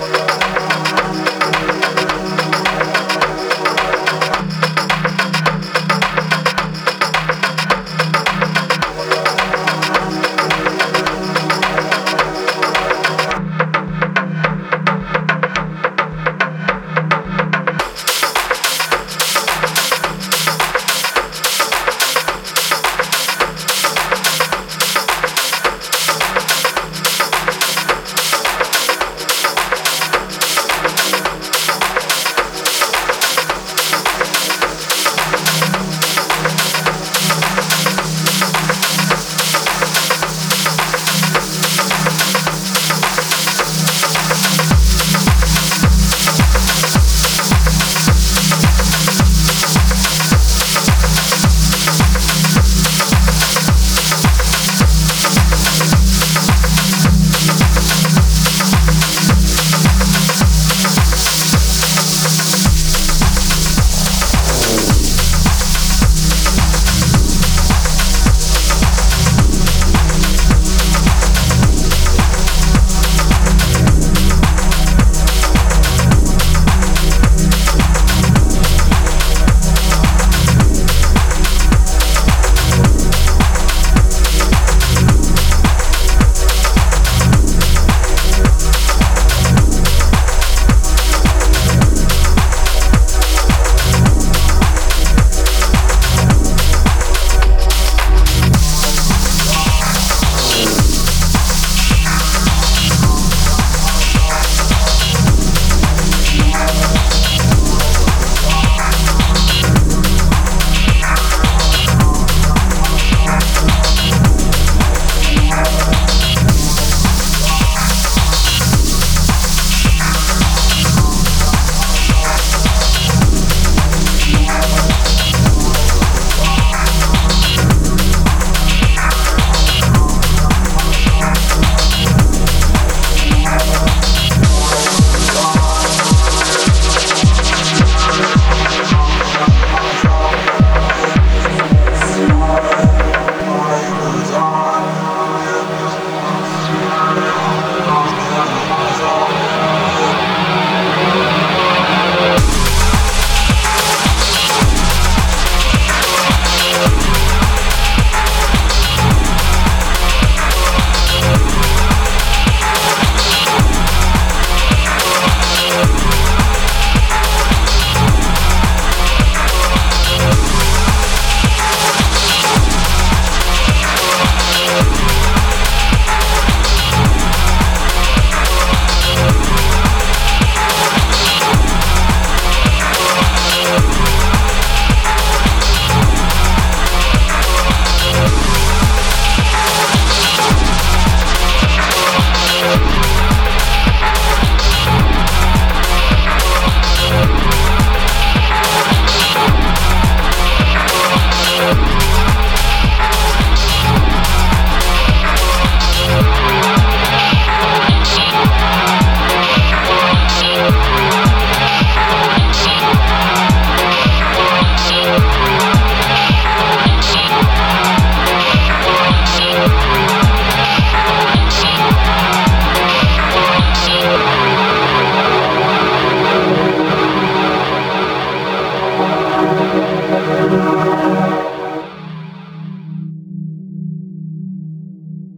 Bye.